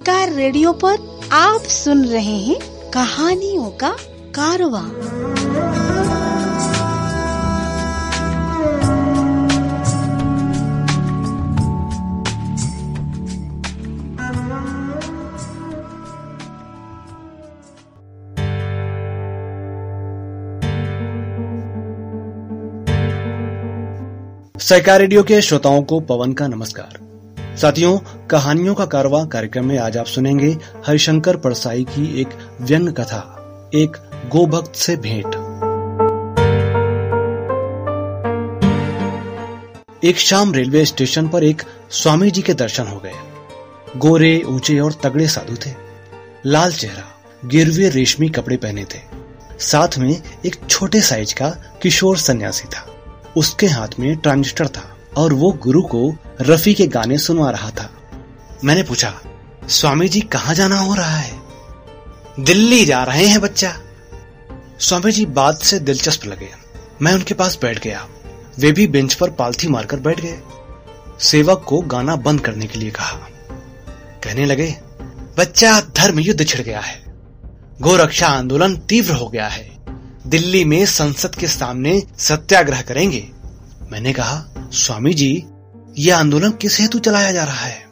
सहकार radio पर आप सुन रहे हैं कहानियों का कारवा। सहकार रेडियो के श्रोताओं को पवन का नमस्कार। साथियों, कहानियों का कारवा कार्यक्रम में आज आप सुनेंगे हरिशंकर परसाई की एक व्यंग कथा, एक गोभक्त से भेंट। एक शाम रेलवे स्टेशन पर एक स्वामी जी के दर्शन हो गए। गोरे, ऊँचे और तगड़े साधु थे। लाल चेहरा, गिरवे रेशमी कपड़े पहने थे। साथ में एक छोटे साइज़ का किशोर सन्यासी था। उसके हाथ में ट्रांजिस्टर था। और वो गुरु को रफी के गाने सुनवा रहा था। मैंने पूछा, स्वामी जी, कहाँ जाना हो रहा है? दिल्ली जा रहे हैं, बच्चा। स्वामी जी बात से दिलचस्प लगे। मैं उनके पास बैठ गया। वे भी बेंच पर पालथी मारकर बैठ गए। सेवक को गाना बंद करने के लिए कहा। कहने लगे, बच्चा, धर्म युद्ध छिड़ गया है। गोरक्षा आंदोलन तीव्र हो गया है। दिल्ली में संसद के सामने सत्याग्रह करेंगे। मैंने कहा, स्वामी जी, यह आंदोलन किस हेतु चलाया जा रहा है?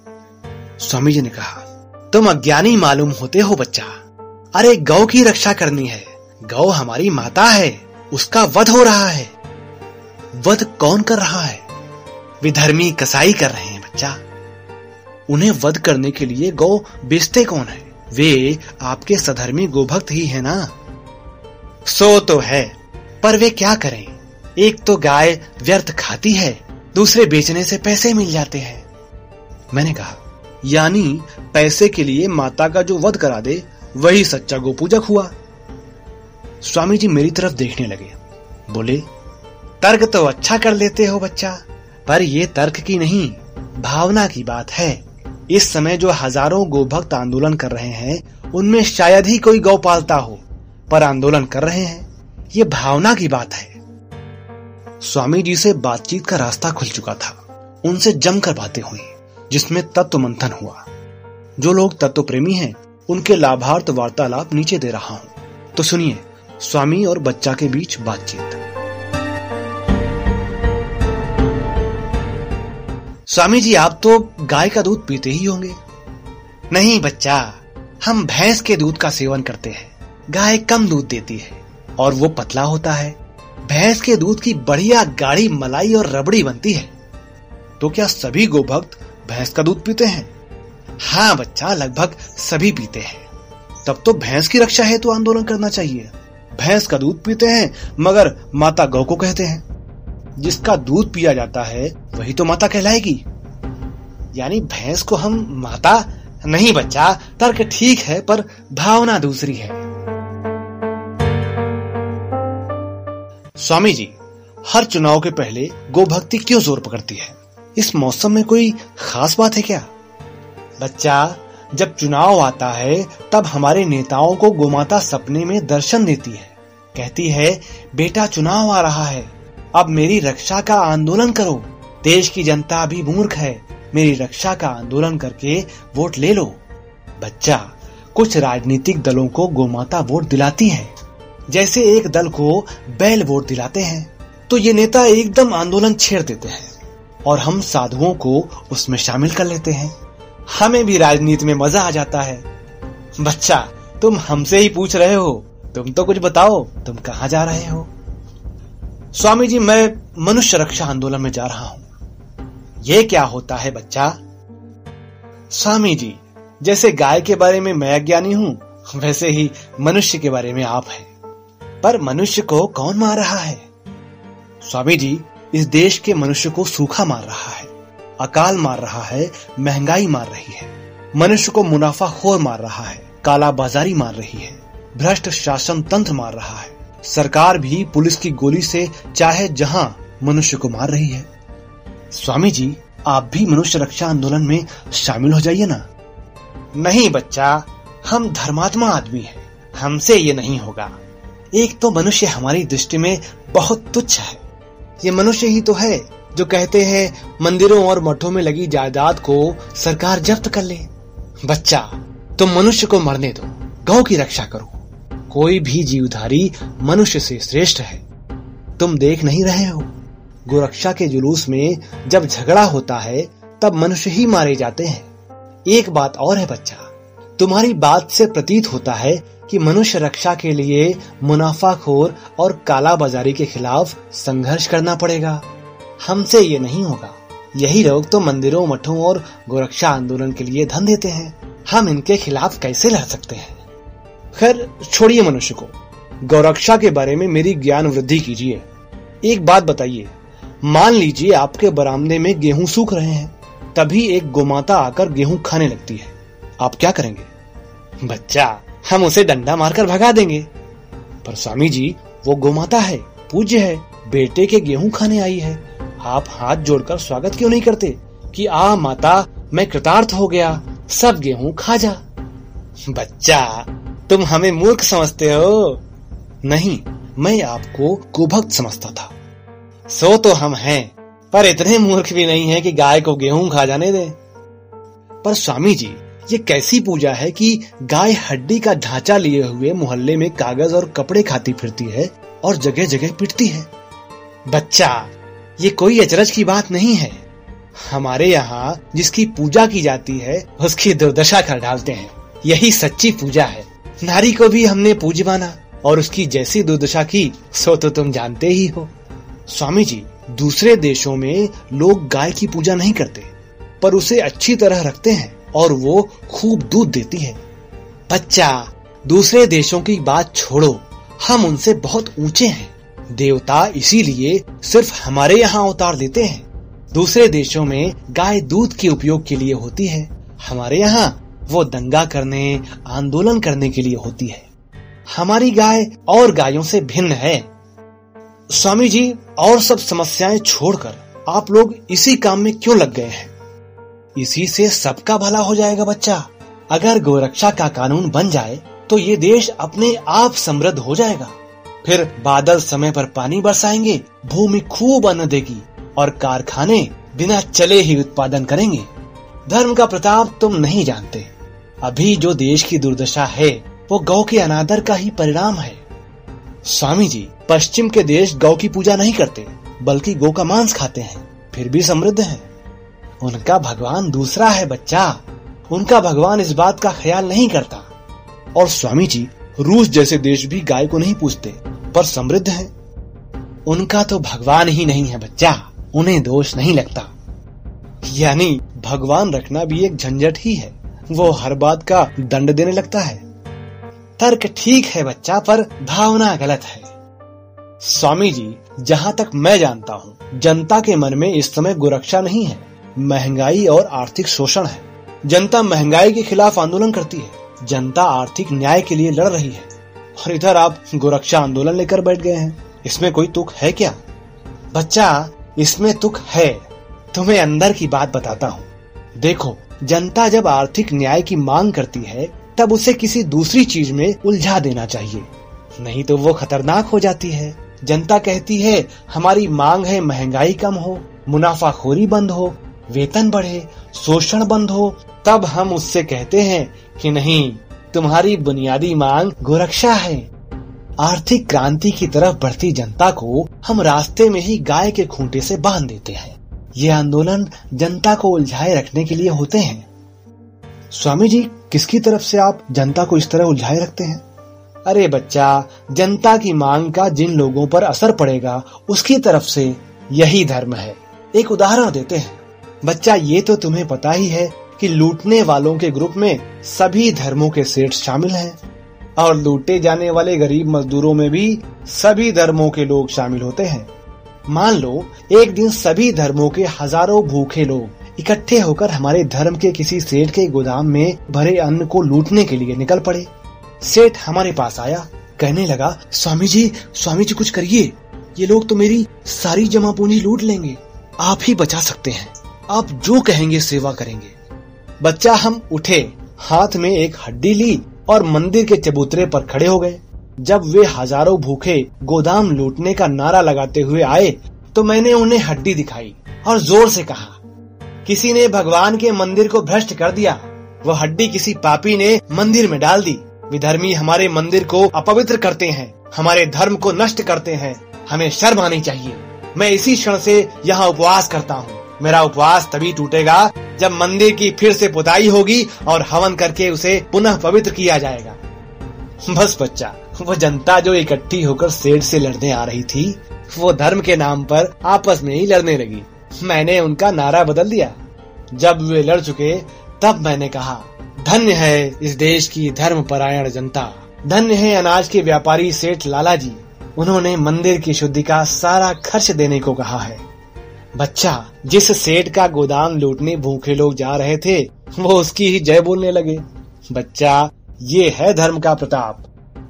स्वामी जी ने कहा, तुम अज्ञानी मालूम होते हो, बच्चा। अरे, गौ की रक्षा करनी है। गौ हमारी माता है, उसका वध हो रहा है। वध कौन कर रहा है? विधर्मी कसाई कर रहे हैं, बच्चा। उन्हें वध करने के लिए गौ बेचते कौन है? वे आपके सधर्मी गोभक्त ही है ना। सो तो है, पर वे क्या करें? एक तो गाय व्यर्थ खाती है, दूसरे बेचने से पैसे मिल जाते हैं। मैंने कहा, यानी पैसे के लिए माता का जो वध करा दे, वही सच्चा गोपूजक हुआ। स्वामी जी मेरी तरफ़ देखने लगे। बोले, तर्क तो अच्छा कर लेते हो बच्चा, पर यह तर्क की नहीं, भावना की बात है। इस समय जो हज़ारों गोभक्त आंदोलन कर रहे हैं, उनमें शायद ही कोई गौ पालता हो, पर आंदोलन कर रहे हैं। ये भावना की बात है। स्वामी जी से बातचीत का रास्ता खुल चुका था। उनसे जमकर बातें हुई, जिसमें तत्व मंथन हुआ। जो लोग तत्व प्रेमी हैं, उनके लाभार्थ वार्तालाप नीचे दे रहा हूँ। तो सुनिए, स्वामी और बच्चा के बीच बातचीत। स्वामी जी, आप तो गाय का दूध पीते ही होंगे। नहीं बच्चा, हम भैंस के दूध का सेवन करते हैं। गाय कम दूध देती है और वो पतला होता है। भैंस के दूध की बढ़िया गाढ़ी मलाई और रबड़ी बनती है। तो क्या सभी गोभक्त भैंस का दूध पीते हैं? हाँ बच्चा, लगभग सभी पीते हैं। तब तो भैंस की रक्षा हेतु तो आंदोलन करना चाहिए। भैंस का दूध पीते हैं, मगर माता गौ को कहते हैं, जिसका दूध पिया जाता है, वही तो माता कहलाएगी। यानी भैंस को हम माता नहीं बच्चा, तर्क ठीक है, पर भावना दूसरी है। स्वामी जी, हर चुनाव के पहले गोभक्ति क्यों ज़ोर पकड़ती है? इस मौसम में कोई खास बात है क्या? बच्चा, जब चुनाव आता है, तब हमारे नेताओं को गोमाता सपने में दर्शन देती है। कहती है, बेटा, चुनाव आ रहा है। अब मेरी रक्षा का आंदोलन करो। देश की जनता अभी मूर्ख है। मेरी रक्षा का आंदोलन करके वोट ले लो। बच्चा, कुछ राजनीतिक दलों को गोमाता वोट दिलाती है। जैसे एक दल को बैल वोट दिलाते हैं तो ये नेता एकदम आंदोलन छेड़ देते हैं और हम साधुओं को उसमें शामिल कर लेते हैं। हमें भी राजनीति में मज़ा आ जाता है। बच्चा, तुम हमसे ही पूछ रहे हो। तुम तो कुछ बताओ, तुम कहाँ जा रहे हो? स्वामी जी, मैं मनुष्य रक्षा आंदोलन में जा रहा हूँ। ये क्या होता है बच्चा? स्वामी जी, जैसे गाय के बारे में मैं अज्ञानी हूँ, वैसे ही मनुष्य के बारे में आप हैं। पर मनुष्य को कौन मार रहा है? स्वामी जी इस देश के मनुष्य को सूखा मार रहा है, अकाल मार रहा है, महँगाई मार रही है, मनुष्य को मुनाफा खोर मार रहा है काला बाजारी मार रही है, भ्रष्ट शासन तंत्र मार रहा है। सरकार भी पुलिस की गोली से चाहे जहाँ मनुष्य को मार रही है। स्वामी जी आप भी मनुष्य रक्षा आंदोलन में शामिल हो जाइए ना। नहीं बच्चा, हम धर्मात्मा आदमी हैं, हमसे ये नहीं होगा। एक तो मनुष्य हमारी दृष्टि में बहुत तुच्छ है। ये मनुष्य ही तो है जो कहते हैं, मंदिरों और मठों में लगी जायदाद को सरकार जब्त कर ले। बच्चा, तुम मनुष्य को मरने दो गौ की रक्षा करो। कोई भी जीवधारी मनुष्य से श्रेष्ठ है। तुम देख नहीं रहे हो। गोरक्षा के जुलूस में जब झगड़ा होता है, तब मनुष्य ही मारे जाते हैं। एक बात और है बच्चा तुम्हारी बात से प्रतीत होता है कि मनुष्य रक्षा के लिए मुनाफाखोर और काला बाजारी के खिलाफ संघर्ष करना पड़ेगा। हमसे ये नहीं होगा। यही लोग तो मंदिरों, मठों और गोरक्षा आंदोलन के लिए धन देते हैं। हम इनके खिलाफ कैसे लड़ सकते हैं? खैर, छोड़िए मनुष्य को। गौरक्षा के बारे में मेरी ज्ञान वृद्धि कीजिए। एक बात बताइए। मान लीजिए आपके बरामदे में गेहूँ सूख रहे हैं। तभी एक गोमाता आकर गेहूँ खाने लगती है। आप क्या करेंगे? बच्चा, हम उसे डंडा मारकर भगा देंगे। पर स्वामी जी वो गोमाता है, पूज्य है, बेटे के गेहूँ खाने आई है। आप हाथ जोड़कर स्वागत क्यों नहीं करते कि आ माता, मैं कृतार्थ हो गया, सब गेहूँ खा जा। बच्चा, तुम हमें मूर्ख समझते हो। नहीं, मैं आपको कुभक्त समझता था। सो तो हम हैं, पर इतने मूर्ख भी नहीं है कि गाय को गेहूँ खा जाने दे। पर स्वामी जी ये कैसी पूजा है कि गाय हड्डी का ढांचा लिए हुए मोहल्ले में कागज़ और कपड़े खाती फिरती है और जगह जगह पिटती है? बच्चा, ये कोई अचरज की बात नहीं है। हमारे यहाँ जिसकी पूजा की जाती है, उसकी दुर्दशा कर डालते हैं। यही सच्ची पूजा है। नारी को भी हमने पूज माना और उसकी जैसी दुर्दशा की, सो तो तुम जानते ही हो। स्वामी जी, दूसरे देशों में लोग गाय की पूजा नहीं करते, पर उसे अच्छी तरह रखते हैं। और वो खूब दूध देती है। बच्चा, दूसरे देशों की बात छोड़ो। हम उनसे बहुत ऊँचे हैं। देवता इसीलिए सिर्फ़ हमारे यहाँ अवतार देते हैं। दूसरे देशों में गाय दूध के उपयोग के लिए होती है। हमारे यहाँ वो दंगा करने, आंदोलन करने के लिए होती है। हमारी गाय और गायों से भिन्न है। स्वामी जी, और सब समस्याएँ छोड़कर आप लोग इसी काम में क्यों लग गए हैं? इसी से सबका भला हो जाएगा बच्चा। अगर गोरक्षा का कानून बन जाए तो ये देश अपने आप समृद्ध हो जाएगा। फिर बादल समय पर पानी बरसाएँगे, भूमि खूब अन्न देगी, और कारखाने बिना चले ही उत्पादन करेंगे। धर्म का प्रताप तुम नहीं जानते। अभी जो देश की दुर्दशा है, वो गौ के अनादर का ही परिणाम है। स्वामी जी, पश्चिम के देश गौ की पूजा नहीं करते, बल्कि गौ का मांस खाते हैं, फिर भी समृद्ध हैं। उनका भगवान दूसरा है, बच्चा। उनका भगवान इस बात का ख्याल नहीं करता। और स्वामी जी रूस जैसे देश भी गाय को नहीं पूछते पर समृद्ध हैं। उनका तो भगवान ही नहीं है, बच्चा। उन्हें दोष नहीं लगता। यानी, भगवान रखना भी एक झंझट ही है। वो हर बात का दंड देने लगता है। तर्क ठीक है, बच्चा, पर भावना गलत है। स्वामी जी जहाँ तक मैं जानता हूँ, जनता के मन में इस समय गुरक्षा नहीं है। महँगाई और आर्थिक शोषण है। जनता महँगाई के खिलाफ आंदोलन करती है। जनता आर्थिक न्याय के लिए लड़ रही है। और इधर आप गोरक्षा आंदोलन लेकर बैठ गए हैं। इसमें कोई तुक है क्या? बच्चा, इसमें तुक है। तुम्हें अंदर की बात बताता हूँ। देखो, जनता जब आर्थिक न्याय की मांग करती है, तब उसे किसी दूसरी चीज़ में उलझा देना चाहिए। नहीं तो वो खतरनाक हो जाती है। जनता कहती है, हमारी मांग है महँगाई कम हो, मुनाफाखोरी बंद हो वेतन बढ़े, शोषण बंद हो, तब हम उससे कहते हैं कि नहीं, तुम्हारी बुनियादी मांग गोरक्षा है। आर्थिक क्रांति की तरफ़ बढ़ती जनता को हम रास्ते में ही गाय के खूंटे से बाँध देते हैं। ये आंदोलन जनता को उलझाए रखने के लिए होते हैं। स्वामी जी, किसकी तरफ़ से आप जनता को इस तरह उलझाए रखते हैं? अरे बच्चा, जनता की मांग का जिन लोगों पर असर पड़ेगा, उसकी तरफ़ से यही धर्म है। एक उदाहरण देते हैं। बच्चा, ये तो तुम्हें पता ही है कि लूटने वालों के ग्रुप में सभी धर्मों के सेठ शामिल हैं और लूटे जाने वाले गरीब मजदूरों में भी सभी धर्मों के लोग शामिल होते हैं। मान लो, एक दिन सभी धर्मों के हज़ारों भूखे लोग इकट्ठे होकर हमारे धर्म के किसी सेठ के गोदाम में भरे अन्न को लूटने के लिए निकल पड़े। सेठ हमारे पास आया, कहने लगा, स्वामी जी स्वामी जी कुछ करिए, ये लोग तो मेरी सारी जमा पूंजी लूट लेंगे, आप ही बचा सकते हैं। आप जो कहेंगे सेवा करेंगे। बच्चा, हम उठे, हाथ में एक हड्डी ली और मंदिर के चबूतरे पर खड़े हो गए। जब वे हज़ारों भूखे गोदाम लूटने का नारा लगाते हुए आए तो मैंने उन्हें हड्डी दिखाई और ज़ोर से कहा, किसी ने भगवान के मंदिर को भ्रष्ट कर दिया। वह हड्डी किसी पापी ने मंदिर में डाल दी। विधर्मी हमारे मंदिर को अपवित्र करते हैं, हमारे धर्म को नष्ट करते हैं। हमें शर्म आनी चाहिए। मैं इसी क्षण से यहाँ उपवास करता हूँ। मेरा उपवास तभी टूटेगा जब मंदिर की फिर से पुताई होगी और हवन करके उसे पुनः पवित्र किया जाएगा। बस बच्चा, वो जनता जो इकट्ठी होकर सेठ से लड़ने आ रही थी, वो धर्म के नाम पर आपस में ही लड़ने लगी। मैंने उनका नारा बदल दिया। जब वे लड़ चुके, तब मैंने कहा, धन्य है इस देश की धर्म परायण जनता। धन्य है अनाज के व्यापारी सेठ लाला जी। उन्होंने मंदिर की शुद्धि का सारा खर्च देने को कहा है। बच्चा, जिस सेठ का गोदाम लूटने भूखे लोग जा रहे थे, वो उसकी ही जय बोलने लगे। बच्चा, ये है धर्म का प्रताप।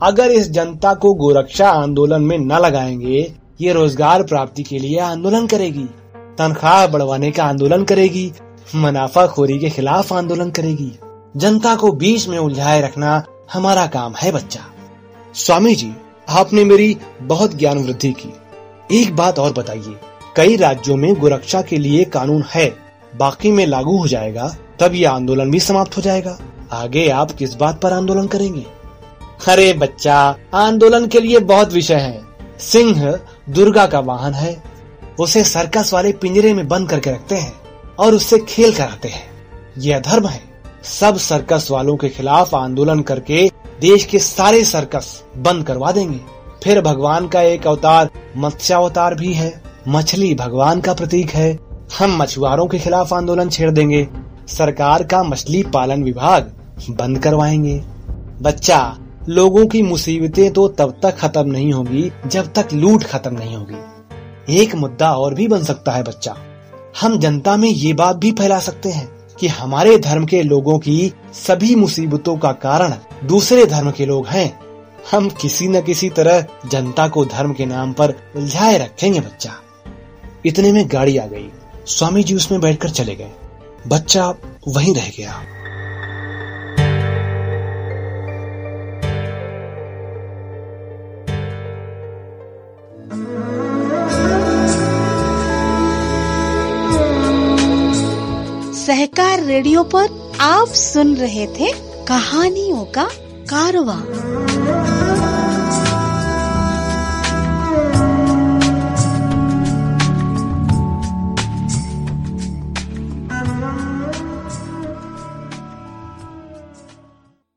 अगर इस जनता को गोरक्षा आंदोलन में न लगाएँगे, ये रोज़गार प्राप्ति के लिए आंदोलन करेगी। तनख्वाह बढ़वाने का आंदोलन करेगी, मुनाफाखोरी के खिलाफ आंदोलन करेगी। जनता को बीच में उलझाए रखना हमारा काम है, बच्चा। स्वामी जी, आपने मेरी बहुत ज्ञान वृद्धि की। एक बात और बताइए। कई राज्यों में गोरक्षा के लिए कानून है, बाकी में लागू हो जाएगा, तब ये आंदोलन भी समाप्त हो जाएगा। आगे आप किस बात पर आंदोलन करेंगे? अरे बच्चा, आंदोलन के लिए बहुत विषय है। सिंह दुर्गा का वाहन है, उसे सर्कस वाले पिंजरे में बंद करके रखते हैं और उससे खेल कराते हैं। यह धर्म है। सब सर्कस वालों के खिलाफ आंदोलन करके देश के सारे सर्कस बंद करवा देंगे। फिर भगवान का एक अवतार मत्स्यावतार भी है। मछली भगवान का प्रतीक है। हम मछुआरों के खिलाफ आंदोलन छेड़ देंगे। सरकार का मछली पालन विभाग बंद करवाएँगे। बच्चा, लोगों की मुसीबतें तो तब तक खत्म नहीं होगी, जब तक लूट खत्म नहीं होगी। एक मुद्दा और भी बन सकता है बच्चा। हम जनता में ये बात भी फैला सकते हैं कि हमारे धर्म के लोगों की सभी मुसीबतों का कारण दूसरे धर्म के लोग हैं। हम किसी न किसी तरह जनता को धर्म के नाम पर उलझाए रखेंगे बच्चा। इतने में गाड़ी आ गई। स्वामी जी उसमें बैठकर चले गए। बच्चा वहीं रह गया। सहकार रेडियो पर आप सुन रहे थे कहानियों का कारवां।